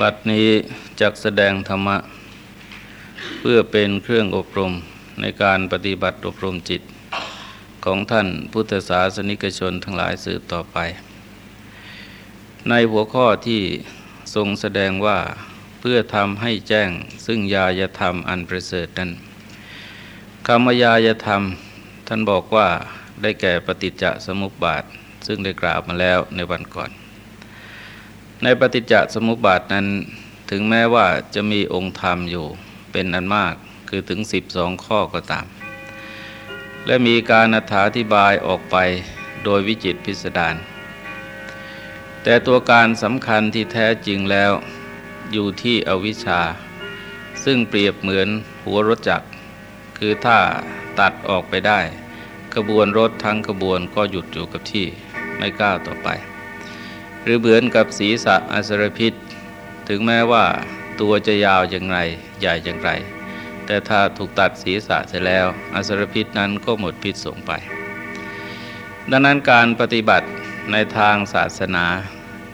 บัดนี้จักแสดงธรรมะ เพื่อเป็นเครื่องอบรมในการปฏิบัติอบรมจิต ของท่านพุทธศาสนิกชนทั้งหลายสืบต่อไป ในหัวข้อที่ทรงแสดงว่าเพื่อทำให้แจ้งซึ่งยายธรรมอันประเสริฐนั้นคำยายธรรมท่านบอกว่าได้แก่ปฏิจจสมุปบาท ซึ่งได้กล่าวมาแล้วในวันก่อน ในปฏิจจสมุปบาทนั้นถึงแม้ว่าจะมีองค์ธรรมอยู่เป็นอันมากคือถึงสิบองข้อก็ตาม และมีการอธิบายออกไปโดยวิจิตพิสดารแต่ตัวการสำคัญที่แท้จริงแล้วอยู่ที่อวิชชา ซึ่งเปรียบเหมือนหัวรถจักร คือถ้าตัดออกไปได้ กระบวนรถทั้งกระบวนก็หยุดอยู่กับที่ไม่ก้าวต่อไป หรือเหมือนกับศีรษะอสรพิษ ถึงแม้ว่าตัวจะยาวอย่างไรใหญ่อย่างไร แต่ถ้าถูกตัดศีรษะเสร็จแล้ว อสรพิษนั้นก็หมดพิษส่งไป ดังนั้นการปฏิบัติในทางศาสนา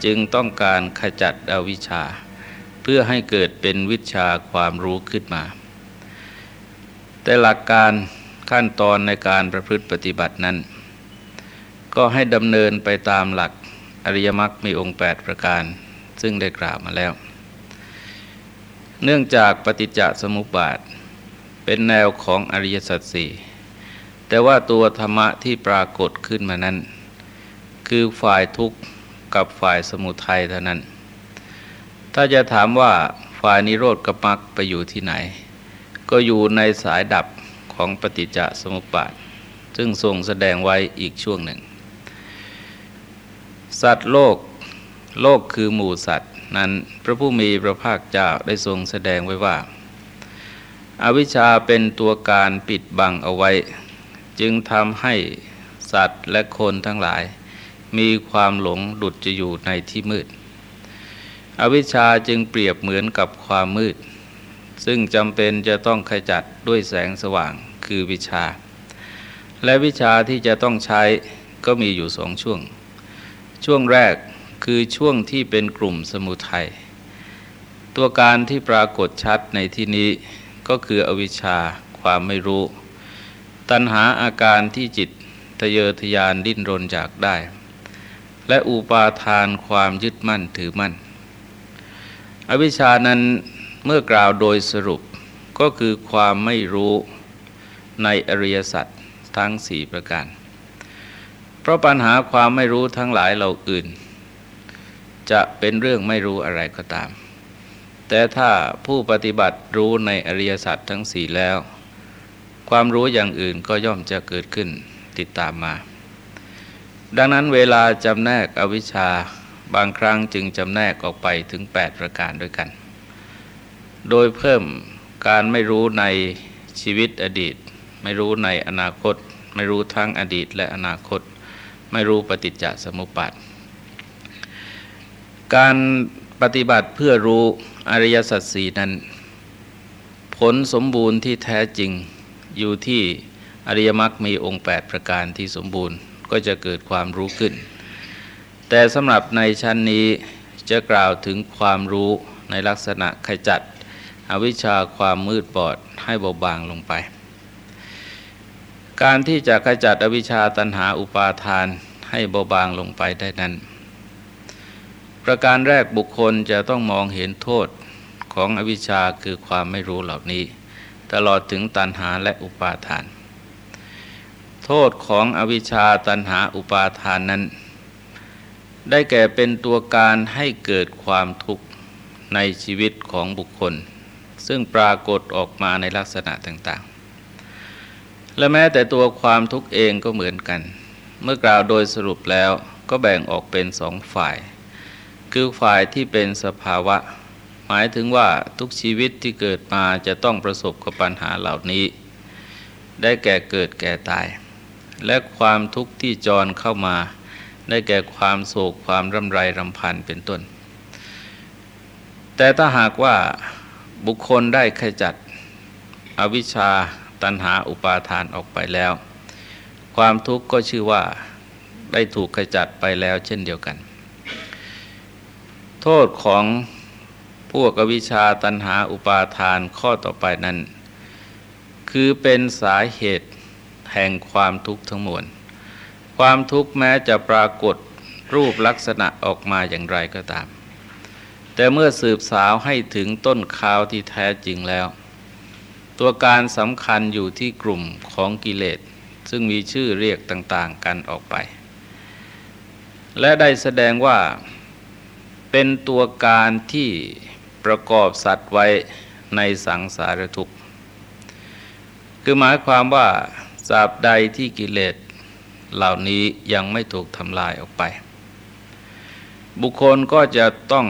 จึงต้องการขจัดอวิชชา เพื่อให้เกิดเป็นวิชาความรู้ขึ้นมา แต่หลักการขั้นตอนในการประพฤติปฏิบัตินั้น ก็ให้ดำเนินไปตามหลัก อริยมรรคมีองค์ 8 ประการ ซึ่งได้กล่าวมาแล้ว เนื่องจากปฏิจจสมุปบาท เป็นแนวของอริยสัจสี่แต่ว่าตัวธรรมะที่ปรากฏขึ้นมานั้น คือฝ่ายทุกข์กับฝ่ายสมุทัยเท่านั้น ถ้าจะถามว่าฝ่ายนิโรธกับมรรคไปอยู่ที่ไหน ก็อยู่ในสายดับของปฏิจจสมุปบาท ซึ่งทรงแสดงไว้อีกช่วงหนึ่ง สัตว์โลกโลกคือหมู่สัตว์นั้นพระผู้มีพระภาคเจ้าได้ทรงแสดงไว้ว่าอาวิชชาเป็นตัวการปิดบังเอาไว้ จึงทำให้สัตว์และคนทั้งหลาย มีความหลงดุดจะอยู่ในที่มืด อวิชชาจึงเปรียบเหมือนกับความมืด ซึ่งจำเป็นจะต้องขจัดด้วยแสงสว่างคือวิชา และวิชาที่จะต้องใช้ก็มีอยู่สองช่วง ช่วงแรกคือช่วงที่เป็นกลุ่มสมุทัยตัวการที่ปรากฏชัดในที่นี้ก็คืออวิชชาความไม่รู้ ตัณหาอาการที่จิตทะเยอทยานดิ้นรนจากได้ และอุปาทานความยึดมั่นถือมั่น อวิชชานั้นเมื่อกล่าวโดยสรุปก็คือความไม่รู้ในอริยสัจทั้งสี่ประการ เพราะปัญหาความไม่รู้ทั้งหลายเราอื่น จะเป็นเรื่องไม่รู้อะไรก็ตาม แต่ถ้าผู้ปฏิบัติรู้ในอริยสัจทั้งสี่แล้ว ความรู้อย่างอื่นก็ย่อมจะเกิดขึ้นติดตามมา ดังนั้นเวลาจำแนกอวิชชาบางครั้งจึงจำแนกออกไปถึง 8 ประการด้วยกัน โดยเพิ่มการไม่รู้ในชีวิตอดีต ไม่รู้ในอนาคต ไม่รู้ทั้งอดีตและอนาคต ไม่รู้ปฏิจจสมุปบาทการปฏิบัติเพื่อรู้อริยสัจสีนั้น ผลสมบูรณ์ที่แท้จริงอยู่ที่อริยมรรคมีองค์ 8 ประการที่สมบูรณ์ก็จะเกิดความรู้ขึ้น แต่สำหรับในชั้นนี้จะกล่าวถึงความรู้ในลักษณะขจัด อวิชชาความมืดบอดให้เบาบางลงไป การที่จะขจัดอวิชชาตันหาอุปาทานให้เบาบางลงไปได้นั้น ประการแรกบุคคลจะต้องมองเห็นโทษของอวิชชาคือความไม่รู้เหล่านี้ ตลอดถึงตันหาและอุปาทาน โทษของอวิชชาตันหาอุปาทานนั้น ได้แก่เป็นตัวการให้เกิดความทุกข์ในชีวิตของบุคคล ซึ่งปรากฏออกมาในลักษณะต่าง และแม้แต่ตัวความทุกข์เองก็เหมือนกัน เมื่อกล่าวโดยสรุปแล้วก็แบ่งออกเป็นสองฝ่าย คือฝ่ายที่เป็นสภาวะ หมายถึงว่าทุกชีวิตที่เกิดมาจะต้องประสบกับปัญหาเหล่านี้ ได้แก่เกิดแก่ตาย และความทุกข์ที่จรเข้ามา ได้แก่ความโศกความร่ำไรรำพันเป็นต้น แต่ถ้าหากว่าบุคคลได้ขจัดอวิชชา ตัณหาอุปาทานออกไปแล้ว ความทุกข์ก็ชื่อว่าได้ถูกขจัดไปแล้วเช่นเดียวกัน โทษของพวกอวิชาตันหาอุปาทานข้อต่อไปนั้น คือเป็นสาเหตุแห่งความทุกข์ทั้งมวล ความทุกข์แม้จะปรากฏรูปลักษณะออกมาอย่างไรก็ตาม แต่เมื่อสืบสาวให้ถึงต้นข่าวที่แท้จริงแล้ว ตัวการสำคัญอยู่ที่กลุ่มของกิเลส ซึ่งมีชื่อเรียกต่าง ๆ กันออกไป และได้แสดงว่าเป็นตัวการที่ประกอบสัตว์ไว้ในสังสารทุกข์ คือหมายความว่าสาบใดที่กิเลสเหล่านี้ยังไม่ถูกทำลายออกไป บุคคลก็จะต้อง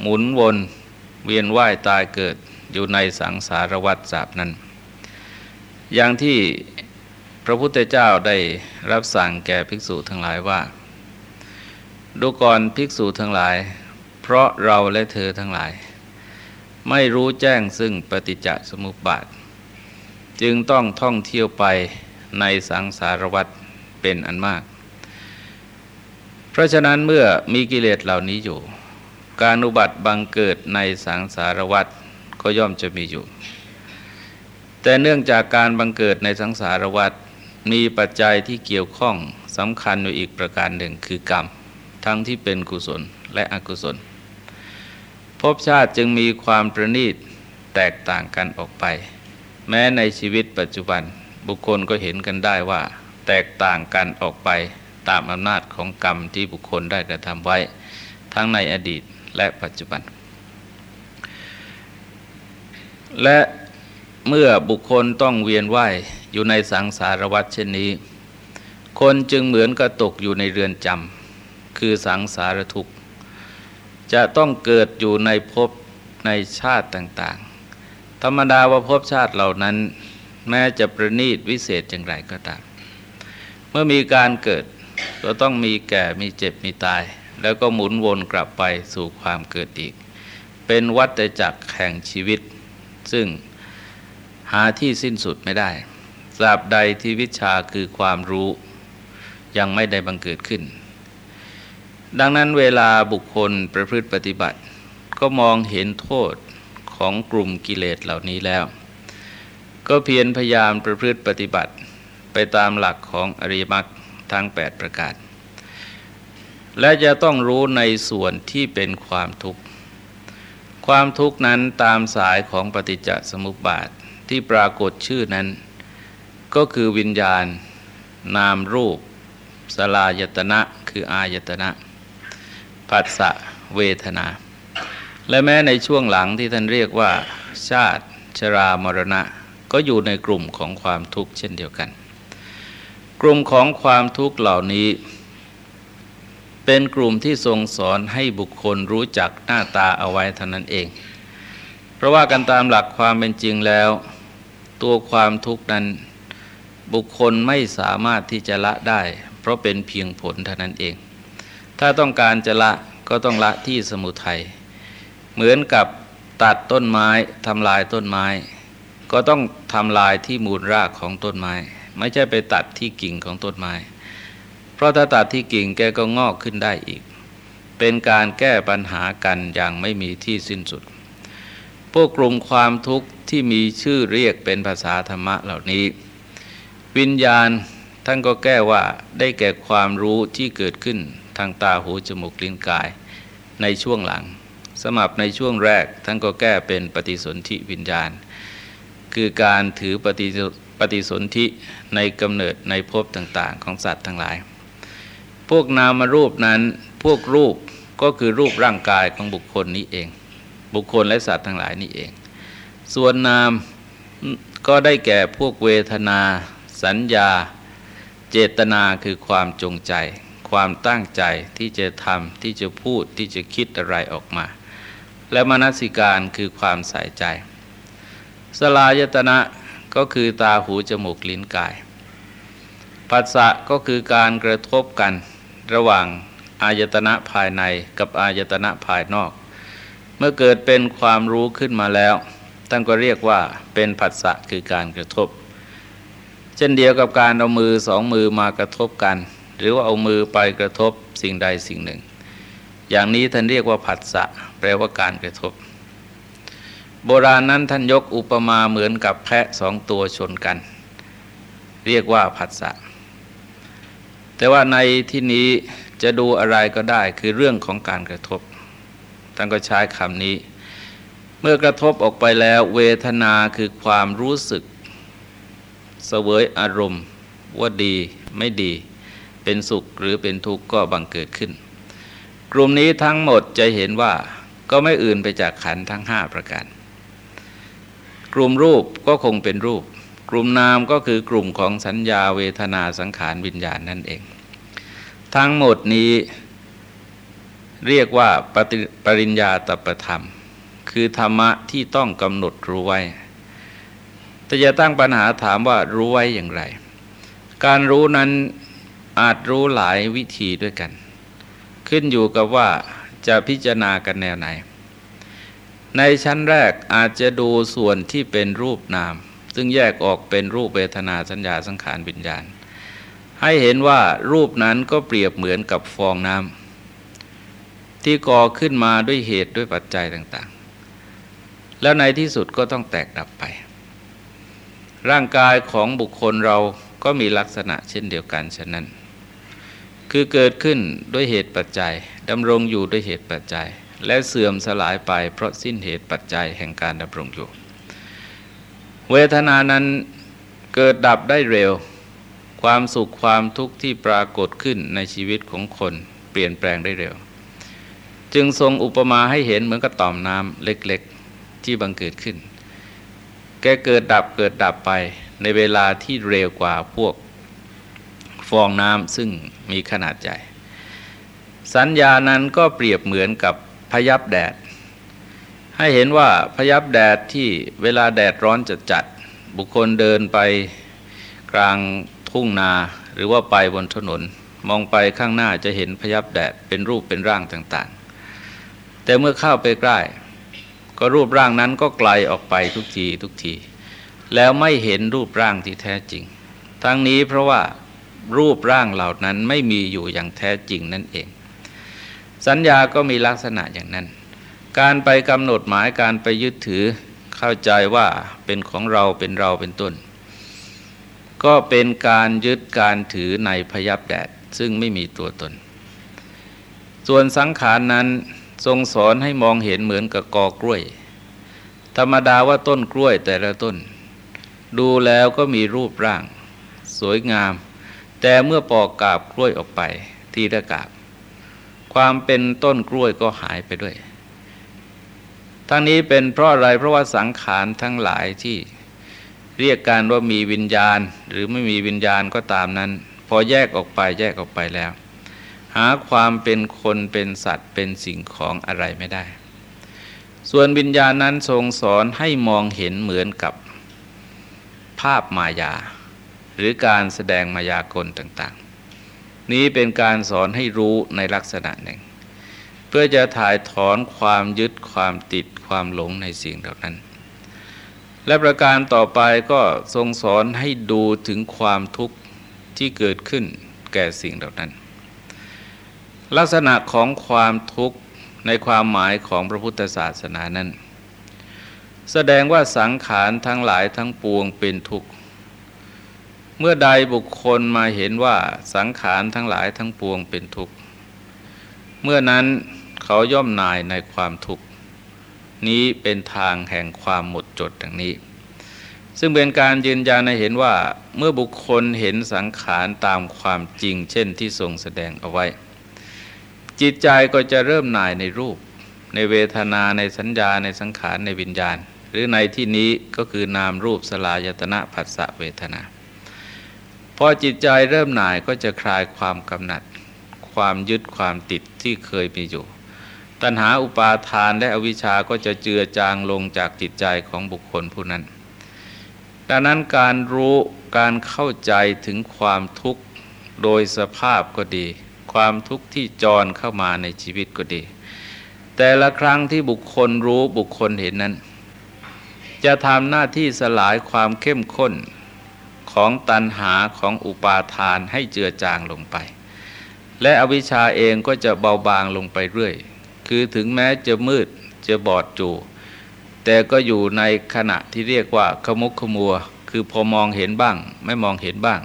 หมุนวนเวียนว่ายตายเกิด อยู่ในสังสารวัฏสาบนั้น อย่างที่พระพุทธเจ้าได้รับสั่งแก่ภิกษุทั้งหลายว่า ดูก่อนภิกษุทั้งหลาย เพราะเราและเธอทั้งหลาย ไม่รู้แจ้งซึ่งปฏิจจสมุปบาท จึงต้องท่องเที่ยวไปในสังสารวัฏเป็นอันมาก เพราะฉะนั้นเมื่อมีกิเลสเหล่านี้อยู่ การอุบัติบังเกิดในสังสารวัฏ ก็ย่อมจะมีอยู่ แต่เนื่องจากการบังเกิดในสังสารวัฏมีปัจจัยที่เกี่ยวข้องสำคัญอยู่อีกประการหนึ่งคือกรรม ทั้งที่เป็นกุศลและอกุศลภพชาติจึงมีความประณีตแตกต่างกันออกไป แม้ในชีวิตปัจจุบันบุคคลก็เห็นกันได้ว่า แตกต่างกันออกไปตามอำนาจของกรรมที่บุคคลได้กระทำไว้ ทั้งในอดีตและปัจจุบัน และเมื่อบุคคลต้องเวียนว่ายอยู่ในสังสารวัฏเช่นนี้ คนจึงเหมือนกับตกอยู่ในเรือนจำคือสังสารทุกข์ จะต้องเกิดอยู่ในภพในชาติต่างๆ ธรรมดาว่าภพชาติเหล่านั้น แม้จะประณีตวิเศษอย่างไรก็ตาม เมื่อมีการเกิดก็ต้องมีแก่มีเจ็บมีตาย แล้วก็หมุนวนกลับไปสู่ความเกิดอีก เป็นวัฏจักรแห่งชีวิต ซึ่งหาที่สิ้นสุดไม่ได้ตราบใดที่วิชาคือความรู้ยังไม่ได้บังเกิดขึ้น ดังนั้นเวลาบุคคลประพฤติปฏิบัติ ก็มองเห็นโทษของกลุ่มกิเลสเหล่านี้แล้ว ก็เพียรพยายามประพฤติปฏิบัติไปตามหลักของอริยมรรคทั้ง 8 ประการและจะต้องรู้ในส่วนที่เป็นความทุกข์ ความทุกข์นั้นตามสายของปฏิจจสมุปบาทที่ปรากฏชื่อนั้น ก็คือวิญญาณ นามรูป สลายตนะคืออายตนะผัสสะเวทนา และแม้ในช่วงหลังที่ท่านเรียกว่า ชาติ ชรามรณะ ก็อยู่ในกลุ่มของความทุกข์เช่นเดียวกัน กลุ่มของความทุกข์เหล่านี้ เป็นกลุ่มที่ทรงสอนให้บุคคลรู้จักหน้าตาเอาไว้เท่านั้นเอง เพราะว่ากันตามหลักความเป็นจริงแล้ว ตัวความทุกข์นั้นบุคคลไม่สามารถที่จะละได้ เพราะเป็นเพียงผลเท่านั้นเอง ถ้าต้องการจะละก็ต้องละที่สมุทัยเหมือนกับตัดต้นไม้ทำลายต้นไม้ ก็ต้องทำลายที่มูลรากของต้นไม้ ไม่ใช่ไปตัดที่กิ่งของต้นไม้ เพราะถ้าตัดที่กิ่งแกก็งอกขึ้นได้อีก เป็นการแก้ปัญหากันอย่างไม่มีที่สิ้นสุด พวกกลุ่มความทุกข์ที่มีชื่อเรียกเป็นภาษาธรรมะเหล่านี้ วิญญาณท่านก็แก้ว่าได้แก่ความรู้ที่เกิดขึ้นทางตาหูจมูกลิ้นกาย ในช่วงหลัง สมับในช่วงแรกท่านก็แก้เป็นปฏิสนธิวิญญาณ คือการถือปฏิปฏิสนธิในกำเนิดในภพต่าง ๆ ของสัตว์ทั้งหลาย วกนามรูปนั้น พวกรูปก็คือรูปร่างกายของบุคคลนี้เอง บุคคลและสัตว์ทั้งหลายนี้เอง ส่วนนามก็ได้แก่พวกเวทนา สัญญา เจตนาคือความจงใจ ความตั้งใจที่จะทำที่จะพูดที่จะคิดอะไรออกมา และมนสิการคือความใส่ใจ สลายตนะก็คือตาหูจมูกลิ้นกายปัสสะก็คือการกระทบกัน ระหว่างอายตนะภายในกับอายตนะภายนอก เมื่อเกิดเป็นความรู้ขึ้นมาแล้วท่านก็เรียกว่าเป็นผัสสะคือการกระทบ เช่นเดียวกับการเอามือสองมือมากระทบกัน หรือว่าเอามือไปกระทบสิ่งใดสิ่งหนึ่ง อย่างนี้ท่านเรียกว่าผัสสะแปลว่าการกระทบ โบราณนั้นท่านยกอุปมาเหมือนกับแพะสองตัวชนกัน เรียกว่าผัสสะ แต่ว่าในที่นี้จะดูอะไรก็ได้คือเรื่องของการกระทบท่านก็ใช้คำนี้ เมื่อกระทบออกไปแล้วเวทนาคือความรู้สึกเสวยอารมณ์ ว่าดีไม่ดี เป็นสุขหรือเป็นทุกข์ก็บังเกิดขึ้น กลุ่มนี้ทั้งหมดจะเห็นว่าก็ไม่อื่นไปจากขันทั้งห้าประการ กลุ่มรูปก็คงเป็นรูป กลุ่มนามก็คือกลุ่มของสัญญาเวทนาสังขารวิญญาณนั่นเอง ทั้งหมดนี้เรียกว่าปปริญญาตประธรรม คือธรรมะที่ต้องกำหนดรู้ไว้ แต่จะตั้งปัญหาถามว่ารู้ไว้อย่างไร การรู้นั้นอาจรู้หลายวิธีด้วยกัน ขึ้นอยู่กับว่าจะพิจารณากันแนวไหน ในชั้นแรกอาจจะดูส่วนที่เป็นรูปนาม ซึ่งแยกออกเป็นรูปเวทนาสัญญาสังขารวิญญาณ ให้เห็นว่ารูปนั้นก็เปรียบเหมือนกับฟองน้ำที่ก่อขึ้นมาด้วยเหตุด้วยปัจจัยต่างๆ แล้วในที่สุดก็ต้องแตกดับไป ร่างกายของบุคคลเราก็มีลักษณะเช่นเดียวกันฉะนั้น คือเกิดขึ้นด้วยเหตุปัจจัยดำรงอยู่ด้วยเหตุปัจจัย และเสื่อมสลายไปเพราะสิ้นเหตุปัจจัยแห่งการดำรงอยู่ เวทนานั้นเกิดดับได้เร็ว ความสุขความทุกข์ที่ปรากฏขึ้นในชีวิตของคนเปลี่ยนแปลงได้เร็ว จึงทรงอุปมาให้เห็นเหมือนกับต่อมน้ำเล็กๆ ที่บังเกิดขึ้น แกเกิดดับเกิดดับไปในเวลาที่เร็วกว่าพวกฟองน้ำซึ่งมีขนาดใหญ่ สัญญานั้นก็เปรียบเหมือนกับพยับแดด ให้เห็นว่าพยับแดดที่เวลาแดดร้อนจัดจัดบุคคลเดินไปกลางทุ่งนาหรือว่าไปบนถนน มองไปข้างหน้าจะเห็นพยับแดดเป็นรูปเป็นร่างต่างๆ แต่เมื่อเข้าไปใกล้ก็รูปร่างนั้นก็ไกลออกไปทุกทีทุกที แล้วไม่เห็นรูปร่างที่แท้จริง ทั้งนี้เพราะว่ารูปร่างเหล่านั้นไม่มีอยู่อย่างแท้จริงนั่นเอง สัญญาก็มีลักษณะอย่างนั้น การไปกำหนดหมายการไปยึดถือเข้าใจว่าเป็นของเราเป็นเราเป็นต้น ก็เป็นการยึดการถือในพยับแดดซึ่งไม่มีตัวตน ส่วนสังขารนั้นทรงสอนให้มองเห็นเหมือนกับกอกล้วย ธรรมดาว่าต้นกล้วยแต่ละต้น ดูแล้วก็มีรูปร่าง สวยงาม แต่เมื่อปอกกาบกล้วยออกไป ทีละกาบ ความเป็นต้นกล้วยก็หายไปด้วย ทั้งนี้เป็นเพราะอะไรเพราะว่าสังขารทั้งหลายที่เรียกการว่ามีวิญญาณ หรือไม่มีวิญญาณก็ตามนั้น พอแยกออกไปแยกออกไปแล้ว หาความเป็นคนเป็นสัตว์เป็นสิ่งของอะไรไม่ได้ ส่วนวิญญาณนั้นทรงสอนให้มองเห็นเหมือนกับภาพมายา หรือการแสดงมายากลต่างๆ นี้เป็นการสอนให้รู้ในลักษณะหนึ่ง พื่อจะถ่ายถอนความยึดความติดความหลงในสิ่งเหล่านั้น และประการต่อไปก็ทรงสอนให้ดูถึงความทุกข์ที่เกิดขึ้นแก่สิ่งเหล่านั้น ลักษณะของความทุกข์ในความหมายของพระพุทธศาสนานั้น แสดงว่าสังขารทั้งหลายทั้งปวงเป็นทุกข์ เมื่อใดบุคคลมาเห็นว่าสังขารทั้งหลายทั้งปวงเป็นทุกข์เมื่อนั้น เขาย่อมนายในความทุกข์นี้เป็นทางแห่งความหมดจดดังนี้ ซึ่งเป็นการยืนยันในเห็นว่าเมื่อบุคคลเห็นสังขารตามความจริง เช่นที่ทรงแสดงเอาไว้ จิตใจก็จะเริ่มนายในรูป ในเวทนาในสัญญาในสังขารในวิญญาณ หรือในที่นี้ก็คือนามรูปสลายตนะผัสสะเวทนาพอจิตใจเริ่มหน่ายก็จะคลายความกำหนัด ความยึดความติดที่เคยมีอยู่ ตัณหาอุปาทานและอวิชชาก็จะเจือจางลงจากจิตใจของบุคคลผู้นั้น ดังนั้นการรู้การเข้าใจถึงความทุกข์โดยสภาพก็ดี ความทุกข์ที่จรเข้ามาในชีวิตก็ดี แต่ละครั้งที่บุคคลรู้บุคคลเห็นนั้น จะทำหน้าที่สลายความเข้มข้นของตันหาของอุปาทานให้เจือจางลงไป และอวิชชาเองก็จะเบาบางลงไปเรื่อย คือถึงแม้จะมืดจะบอดจูแต่ก็อยู่ในขณะที่เรียกว่าขมุกขมัว คือพอมองเห็นบ้าง ไม่มองเห็นบ้าง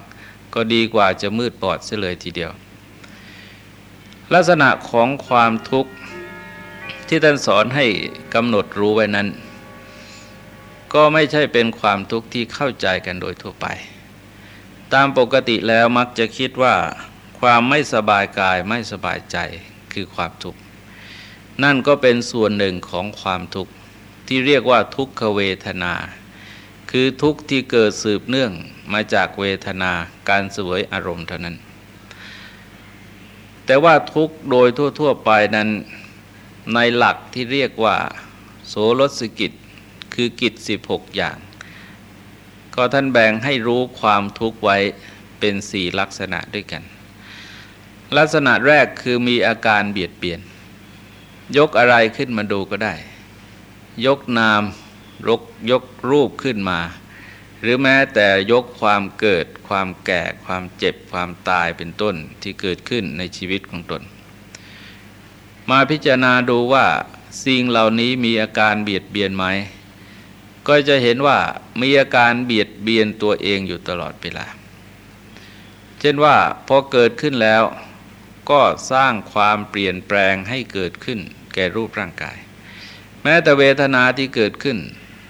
ก็ดีกว่าจะมืดบอดเสียเลยทีเดียว ลักษณะของความทุกข์ที่ท่านสอนให้กำหนดรู้ไว้นั้น ก็ไม่ใช่เป็นความทุกข์ที่เข้าใจกันโดยทั่วไป ตามปกติแล้วมักจะคิดว่า ความไม่สบายกายไม่สบายใจคือความทุกข์ นั่นก็เป็นส่วนหนึ่งของความทุกข์ที่เรียกว่าทุกขเวทนา คือทุกข์ที่เกิดสืบเนื่องมาจากเวทนาการสวยอารมณ์เท่านั้น แต่ว่าทุกข์โดยทั่ว ๆ ไปนั้นในหลักที่เรียกว่า โสรสกิจคือกิจ 16 อย่าง ก็ท่านแบ่งให้รู้ความทุกข์ไว้เป็นสี่ลักษณะด้วยกัน ลักษณะแรกคือมีอาการเบียดเบียน ยกอะไรขึ้นมาดูก็ได้ ยกนามรกยกรูปขึ้นมา หรือแม้แต่ยกความเกิด ความแก่ ความเจ็บ ความตายเป็นต้นที่เกิดขึ้นในชีวิตของตน มาพิจารณาดูว่าสิ่งเหล่านี้มีอาการเบียดเบียนไหม ก็จะเห็นว่ามีอาการเบียดเบียนตัวเองอยู่ตลอดเวลา เช่นว่าพอเกิดขึ้นแล้วก็สร้างความเปลี่ยนแปลงให้เกิดขึ้น แก่รูปร่างกาย แม้แต่เวทนาที่เกิดขึ้น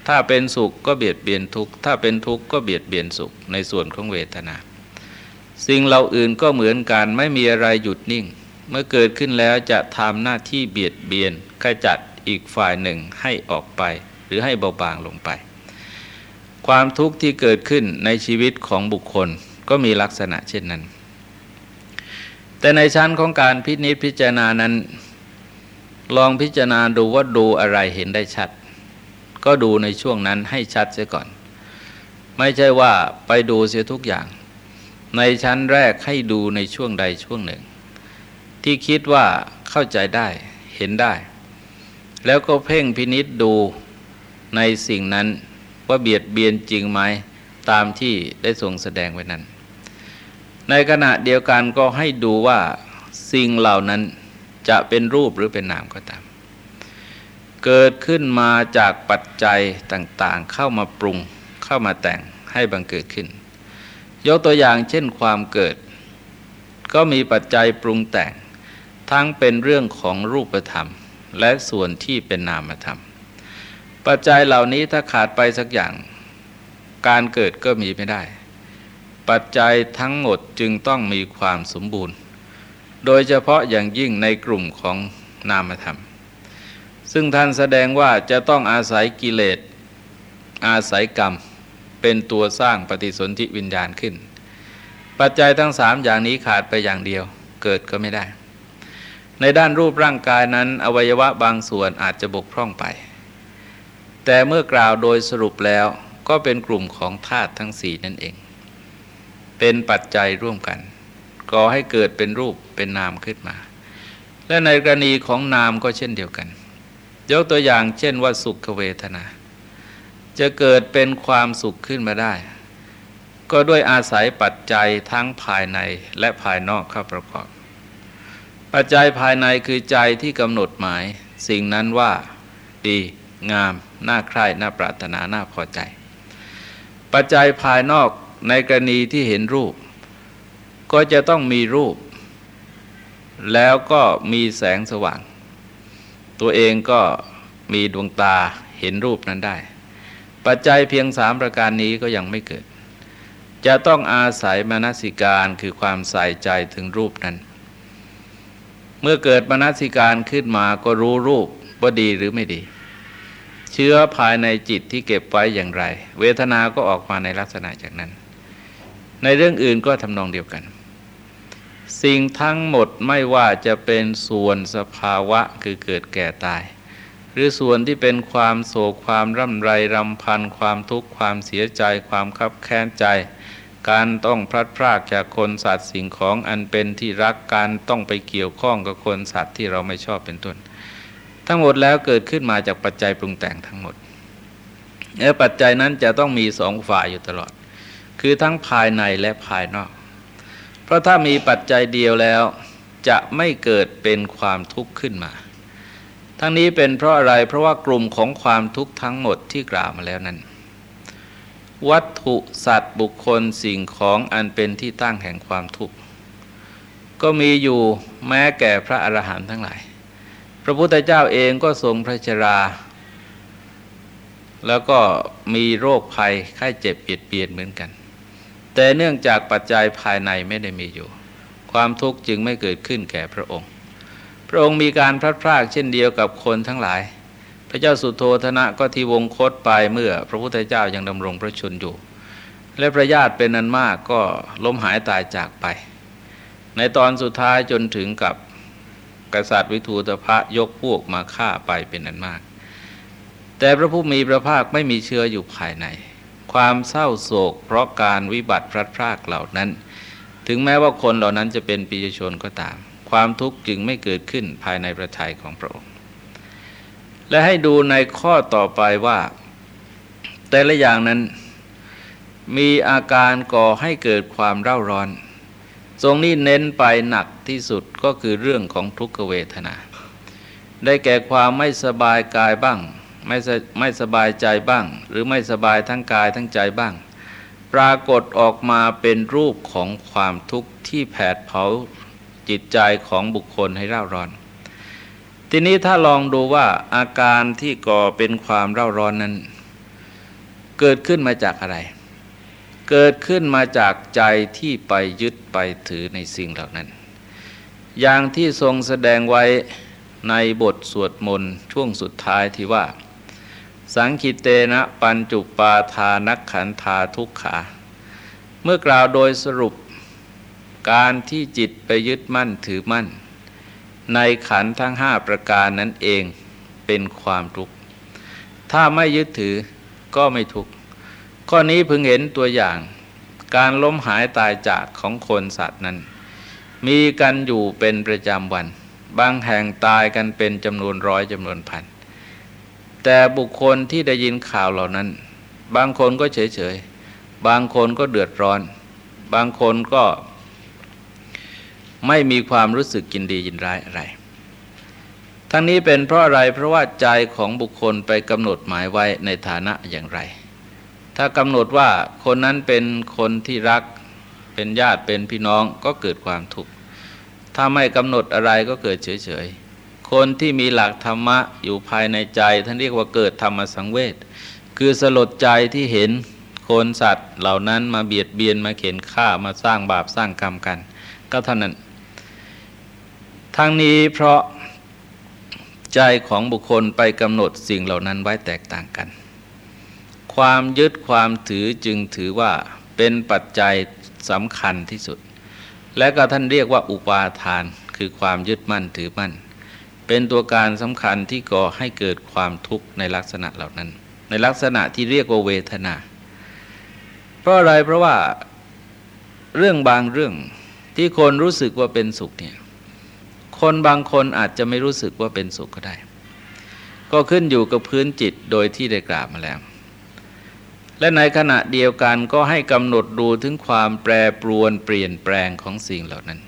ถ้าเป็นสุขก็เบียดเบียนทุกข์ถ้าเป็นทุกข์ก็เบียดเบียนสุขในส่วนของเวทนา สิ่งเหล่าอื่นก็เหมือนกันไม่มีอะไรหยุดนิ่ง เมื่อเกิดขึ้นแล้วจะทำหน้าที่เบียดเบียนขจัดอีกฝ่ายหนึ่งให้ออกไป หรือให้เบาบางลงไป ความทุกข์ที่เกิดขึ้นในชีวิตของบุคคลก็มีลักษณะเช่นนั้น แต่ในชั้นของการพินิจพิจารณานั้น ลองพิจารณาดูว่าดูอะไรเห็นได้ชัด ก็ดูในช่วงนั้นให้ชัดเสียก่อน ไม่ใช่ว่าไปดูเสียทุกอย่าง ในชั้นแรกให้ดูในช่วงใดช่วงหนึ่ง ที่คิดว่าเข้าใจได้เห็นได้ แล้วก็เพ่งพินิษดูในสิ่งนั้นว่าเบียดเบียนจริงไหมตามที่ได้ทรงแสดงไว้นั้น ในขณะเดียวกันก็ให้ดูว่าสิ่งเหล่านั้น จะเป็นรูปหรือเป็นนามก็ตาม เกิดขึ้นมาจากปัจจัยต่างๆ เข้ามาปรุงเข้ามาแต่งให้บังเกิดขึ้น ยกตัวอย่างเช่นความเกิด ก็มีปัจจัยปรุงแต่ง ทั้งเป็นเรื่องของรูปธรรม และส่วนที่เป็นนามธรรม ปัจจัยเหล่านี้ถ้าขาดไปสักอย่าง การเกิดก็มีไม่ได้ ปัจจัยทั้งหมดจึงต้องมีความสมบูรณ์ โดยเฉพาะอย่างยิ่งในกลุ่มของนามธรรม ซึ่งท่านแสดงว่าจะต้องอาศัยกิเลส อาศัยกรรม เป็นตัวสร้างปฏิสนธิวิญญาณขึ้น ปัจจัยทั้งสามอย่างนี้ขาดไปอย่างเดียว เกิดก็ไม่ได้ ในด้านรูปร่างกายนั้น อวัยวะบางส่วนอาจจะบกพร่องไป แต่เมื่อกล่าวโดยสรุปแล้วก็เป็นกลุ่มของธาตุทั้งสี่นั่นเอง เป็นปัจจัยร่วมกัน ก่อให้เกิดเป็นรูปเป็นนามขึ้นมา และในกรณีของนามก็เช่นเดียวกัน ยกตัวอย่างเช่นว่าสุขเวทนา จะเกิดเป็นความสุขขึ้นมาได้ ก็ด้วยอาศัยปัจจัยทั้งภายในและภายนอกเข้าประกอบ ปัจจัยภายในคือใจที่กำหนดหมาย สิ่งนั้นว่าดีงาม น่าใคร่ น่าปรารถนา น่าพอใจ ปัจจัยภายนอกในกรณีที่เห็นรูป ก็จะต้องมีรูป แล้วก็มีแสงสว่าง ตัวเองก็มีดวงตาเห็นรูปนั้นได้ ปัจจัยเพียงสามประการนี้ก็ยังไม่เกิด จะต้องอาศัยมนสิการคือความใส่ใจถึงรูปนั้น เมื่อเกิดมนสิการขึ้นมาก็รู้รูปว่าดีหรือไม่ดีเชื้อภายในจิตที่เก็บไว้อย่างไร เวทนาก็ออกมาในลักษณะจากนั้น ในเรื่องอื่นก็ทำนองเดียวกัน สิ่งทั้งหมดไม่ว่าจะเป็นส่วนสภาวะคือเกิดแก่ตาย หรือส่วนที่เป็นความโศกความร่ำไรรำพัน ความทุกข์ความเสียใจ ความคับแค้นใจ การต้องพลัดพรากจากคนสัตว์สิ่งของอันเป็นที่รักการต้องไปเกี่ยวข้องกับคนสัตว์ที่เราไม่ชอบเป็นต้น ทั้งหมดแล้วเกิดขึ้นมาจากปัจจัยปรุงแต่งทั้งหมดและปัจจัยนั้นจะต้องมีสองฝ่ายอยู่ตลอด คือทั้งภายในและภายนอก เพราะถ้ามีปัจจัยเดียวแล้วจะไม่เกิดเป็นความทุกข์ขึ้นมา ทั้งนี้เป็นเพราะอะไรเพราะว่ากลุ่มของความทุกข์ทั้งหมดที่กล่าวมาแล้วนั้น วัตถุสัตว์บุคคลสิ่งของอันเป็นที่ตั้งแห่งความทุกข์ก็มีอยู่แม้แก่พระอรหันต์ทั้งหลาย พระพุทธเจ้าเองก็ทรงพระชรา แล้วก็มีโรคภัยไข้เจ็บเปียดเปียนเหมือนกัน แต่เนื่องจากปัจจัยภายในไม่ได้มีอยู่ ความทุกข์จึงไม่เกิดขึ้นแก่พระองค์ พระองค์มีการพลัดพรากเช่นเดียวกับคนทั้งหลาย พระเจ้าสุโธธนะก็ที่วงคตไปเมื่อพระพุทธเจ้ายังดำรงพระชนอยู่ และพระญาติเป็นนันมากก็ล้มหายตายจากไป ในตอนสุดท้ายจนถึงกับกษัตริย์วิทูตภะยกพวกมาฆ่าไปเป็นอันมาก แต่พระผู้มีพระภาคไม่มีเชื้ออยู่ภายใน ความเศร้าโศก เพราะการวิบัติพลัดพรากเหล่านั้น ถึงแม้ว่าคนเหล่านั้นจะเป็นปิยชนก็ตาม ความทุกข์จึงไม่เกิดขึ้นภายในประทัยของพระองค์ และให้ดูในข้อต่อไปว่า แต่ละอย่างนั้นมีอาการก่อให้เกิดความเร่าร้อน ทรงนี้เน้นไปหนักที่สุดก็คือเรื่องของทุกขเวทนา ได้แก่ความไม่สบายกายบ้าง ไม่ไม่สบายใจบ้าง หรือไม่สบายทั้งกายทั้งใจบ้าง ปรากฏออกมาเป็นรูปของความทุกข์ที่แผดเผาจิตใจของบุคคลให้เร่าร้อน ทีนี้ถ้าลองดูว่าอาการที่ก่อเป็นความเร่าร้อนนั้น เกิดขึ้นมาจากอะไร เกิดขึ้นมาจากใจที่ไปยึดไปถือในสิ่งเหล่านั้น อย่างที่ทรงแสดงไว้ในบทสวดมนต์ช่วงสุดท้ายที่ว่า สังคิเตนะปัญจุปาทานักขันธาทุกขา เมื่อกล่าวโดยสรุปการที่จิตไปยึดมั่นถือมั่น ในขันทั้งห้าประการนั้นเองเป็นความทุกข์ ถ้าไม่ยึดถือก็ไม่ทุกข์ ข้อนี้พึงเห็นตัวอย่าง การล้มหายตายจากของคนสัตว์นั้น มีกันอยู่เป็นประจำวัน บางแห่งตายกันเป็นจำนวนร้อยจำนวนพัน แต่บุคคลที่ได้ยินข่าวเหล่านั้น บางคนก็เฉยเฉยบางคนก็เดือดร้อน บางคนก็ไม่มีความรู้สึกกินดียินร้ายอะไร ทั้งนี้เป็นเพราะอะไรเพราะว่าใจของบุคคลไปกำหนดหมายไว้ในฐานะอย่างไร ถ้ากำหนดว่าคนนั้นเป็นคนที่รัก เป็นญาติเป็นพี่น้องก็เกิดความทุกข์ ถ้าไม่กำหนดอะไรก็เกิดเฉยๆ คนที่มีหลักธรรมะอยู่ภายในใจท่านเรียกว่าเกิดธรรมสังเวชคือสลดใจที่เห็นคนสัตว์เหล่านั้นมาเบียดเบียนมาเข็นฆ่ามาสร้างบาปสร้างกรรมกัน ก็เท่านั้น ทั้งนี้เพราะใจของบุคคลไปกำหนดสิ่งเหล่านั้นไว้แตกต่างกัน ความยึดความถือจึงถือว่าเป็นปัจจัยสำคัญที่สุด และก็ท่านเรียกว่าอุปาทานคือความยึดมั่นถือมั่น เป็นตัวการสำคัญที่ก่อให้เกิดความทุกข์ในลักษณะเหล่านั้น ในลักษณะที่เรียกว่าเวทนา เพราะอะไรเพราะว่าเรื่องบางเรื่องที่คนรู้สึกว่าเป็นสุขเนี่ยคนบางคนอาจจะไม่รู้สึกว่าเป็นสุขก็ได้ ก็ขึ้นอยู่กับพื้นจิตโดยที่ได้กล่าวมาแล้ว และในขณะเดียวกันก็ให้กำหนดดูถึงความแปรปรวนเปลี่ยนแปลงของสิ่งเหล่านั้น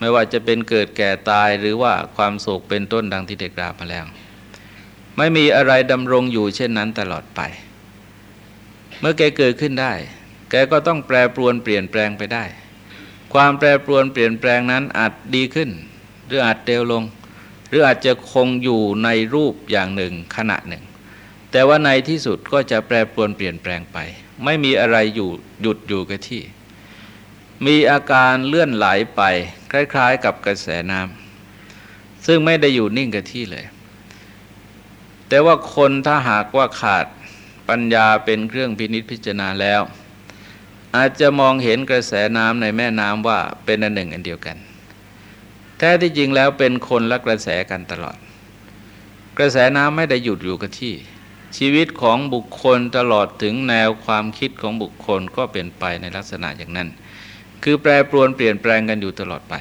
ไม่ว่าจะเป็นเกิดแก่ตายหรือว่าความโศกเป็นต้นดังที่ได้กล่าวมาแล้ว ไม่มีอะไรดำรงอยู่เช่นนั้นตลอดไป เมื่อแกเกิดขึ้นได้ แกก็ต้องแปรปรวนเปลี่ยนแปลงไปได้ ความแปรปรวนเปลี่ยนแปลงนั้นอาจดีขึ้น หรืออาจเดวลง หรืออาจจะคงอยู่ในรูปอย่างหนึ่งขณะหนึ่ง แต่ว่าในที่สุดก็จะแปรปรวนเปลี่ยนแปลงไป ไม่มีอะไรอยู่หยุดอยู่กับที่ มีอาการเลื่อนไหลไปคล้าย ๆ กับกระแสน้ำซึ่งไม่ได้อยู่นิ่งกับที่เลย แต่ว่าคนถ้าหากว่าขาดปัญญาเป็นเครื่องพินิษพิจารณาแล้ว อาจจะมองเห็นกระแสน้ำในแม่น้ำว่าเป็นอันหนึ่งอันเดียวกัน แท้ที่จริงแล้วเป็นคนละกระแสกันตลอด กระแสน้ำไม่ได้หยุดอยู่กับที่ชีวิตของบุคคลตลอดถึงแนวความคิดของบุคคลก็เป็นไปในลักษณะอย่างนั้น คือแปรปรวนเปลี่ยนแปลงกันอยู่ตลอดไป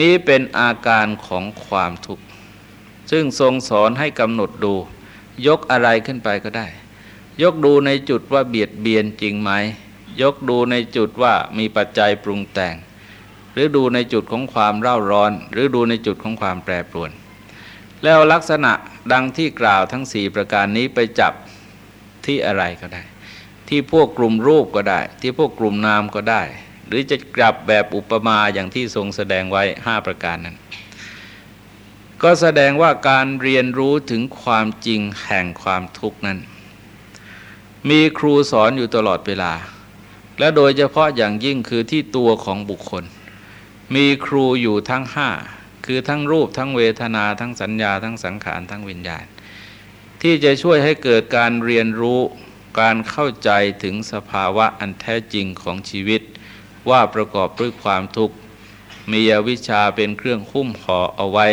นี้เป็นอาการของความทุกข์ ซึ่งทรงสอนให้กำหนดดู ยกอะไรขึ้นไปก็ได้ ยกดูในจุดว่าเบียดเบียนจริงไหม ยกดูในจุดว่ามีปัจจัยปรุงแต่ง หรือดูในจุดของความเร่าร้อน หรือดูในจุดของความแปรปรวน แล้วลักษณะดังที่กล่าวทั้งสี่ประการนี้ไปจับที่อะไรก็ได้ ที่พวกกลุ่มรูปก็ได้ ที่พวกกลุ่มนามก็ได้ หรือจะกลับแบบอุปมาอย่างที่ทรงแสดงไว้ห้าประการนั้น ก็แสดงว่าการเรียนรู้ถึงความจริงแห่งความทุกข์นั้น มีครูสอนอยู่ตลอดเวลา และโดยเฉพาะอย่างยิ่งคือที่ตัวของบุคคล มีครูอยู่ทั้งห้าคือทั้งรูปทั้งเวทนาทั้งสัญญาทั้งสังขารทั้งวิญญาณ ที่จะช่วยให้เกิดการเรียนรู้การเข้าใจถึงสภาวะอันแท้จริงของชีวิต ว่าประกอบด้วยความทุกข์มีอวิชชาเป็นเครื่องคุ้มห่อเอาไว้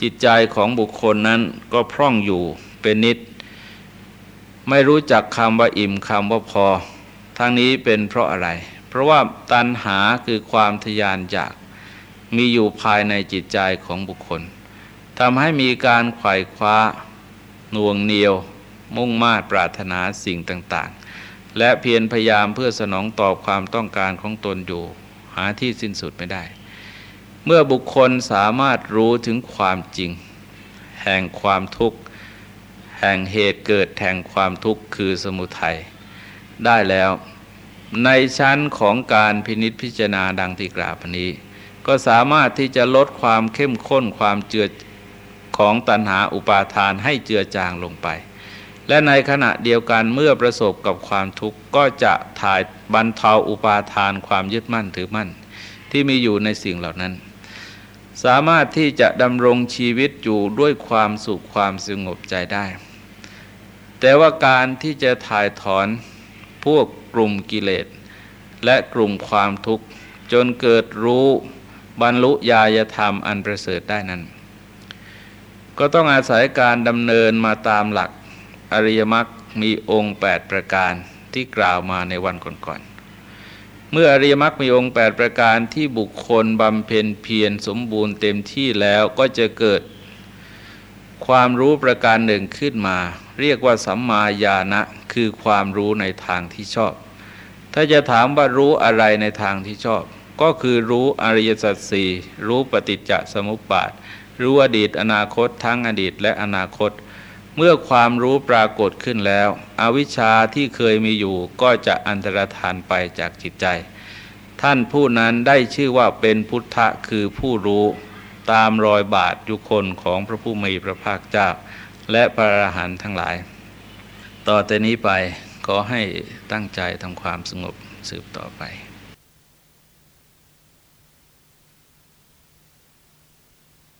จิตใจของบุคคลนั้นก็พร่องอยู่เป็นนิด ไม่รู้จักคำว่าอิ่มคำว่าพอ ทั้งนี้เป็นเพราะอะไร เพราะว่าตัณหาคือความทยานอยาก มีอยู่ภายในจิตใจของบุคคลทำให้มีการไขว่คว้าน่วงเหนียว มุ่งมา่ปรารถนาสิ่งต่าง และเพียรพยายามเพื่อสนองตอบความต้องการของตนอยู่ หาที่สิ้นสุดไม่ได้ เมื่อบุคคลสามารถรู้ถึงความจริง แห่งความทุกข์ แห่งเหตุเกิดแห่งความทุกข์คือสมุทัยได้แล้ว ในชั้นของการพินิษพิจารณาดังที่กล่าวนี้ ก็สามารถที่จะลดความเข้มข้นความเจือของตัณหาอุปาทานให้เจือจางลงไป และในขณะเดียวกันเมื่อประสบกับความทุกข์ก็จะถ่ายบรรเทาอุปาทานความยึดมั่นถือมั่น ที่มีอยู่ในสิ่งเหล่านั้น สามารถที่จะดำรงชีวิตอยู่ด้วยความสุขความสงบใจได้ แต่ว่าการที่จะถ่ายถอนพวกกลุ่มกิเลส และกลุ่มความทุกข์จนเกิดรู้บรรลุญาญธรรมอันประเสริฐได้นั้น ก็ต้องอาศัยการดำเนินมาตามหลัก อริยมรรคมีองค์ 8 ประการที่กล่าวมาในวันก่อนๆ เมื่ออริยมรรคมีองค์ 8 ประการที่บุคคลบำเพ็ญเพียรสมบูรณ์เต็มที่แล้วก็จะเกิดความรู้ประการหนึ่งขึ้นมา เรียกว่าสัมมาญาณะคือความรู้ในทางที่ชอบ ถ้าจะถามว่ารู้อะไรในทางที่ชอบ ก็คือรู้อริยสัจสี่รู้ปฏิจจสมุปบาท รู้อดีตอนาคตทั้งอดีตและอนาคต เมื่อความรู้ปรากฏขึ้นแล้ว อวิชชาที่เคยมีอยู่ก็จะอันตรธานไปจากจิตใจ ท่านผู้นั้นได้ชื่อว่าเป็นพุทธะคือผู้รู้ตามรอยบาทยุคนของพระผู้มีพระภาคเจ้า และพระอรหันต์ทั้งหลาย ต่อแต่นี้ไปขอให้ตั้งใจทำความสงบสืบต่อไป